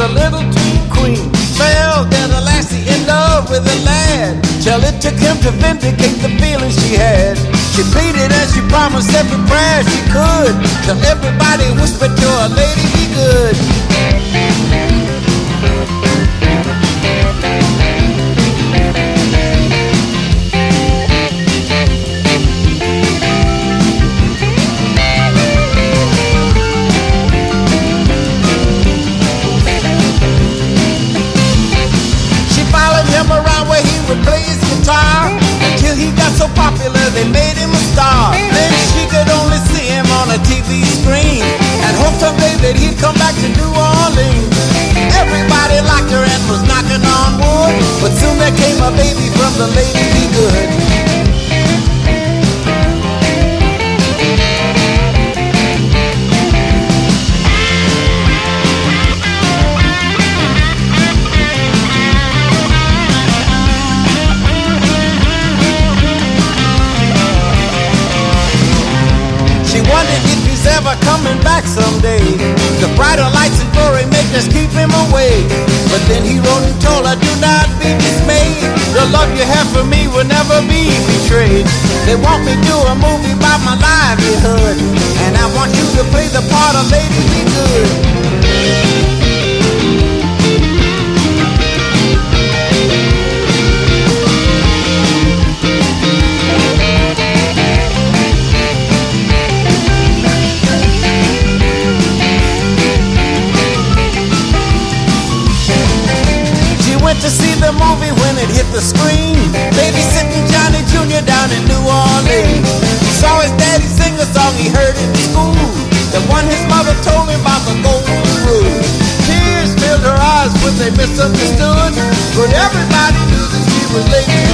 a little too queen. Fell that a lassie in love with a lad. Till it took him to vindicate the feelings she had. She pleaded and she promised every prayer she could. Till everybody whispered to her, lady, be good. That he'd come back to New Orleans. Everybody liked her and was knocking on wood, but soon there came a baby from the lady be good. She wondered if he's ever coming back someday. The brighter lights and glory may just keep him away. But then he wrote and told her, do not be dismayed. The love you have for me will never be betrayed. They want me to a movie about my livelihood. And I want you to play the part of Lady Be Good. a movie when it hit the screen. Babysitting Johnny Jr. down in New Orleans. He saw his daddy sing a song he heard in school. The one his mother told him about the golden rule. Tears filled her eyes when they misunderstood. But everybody knew that she was late.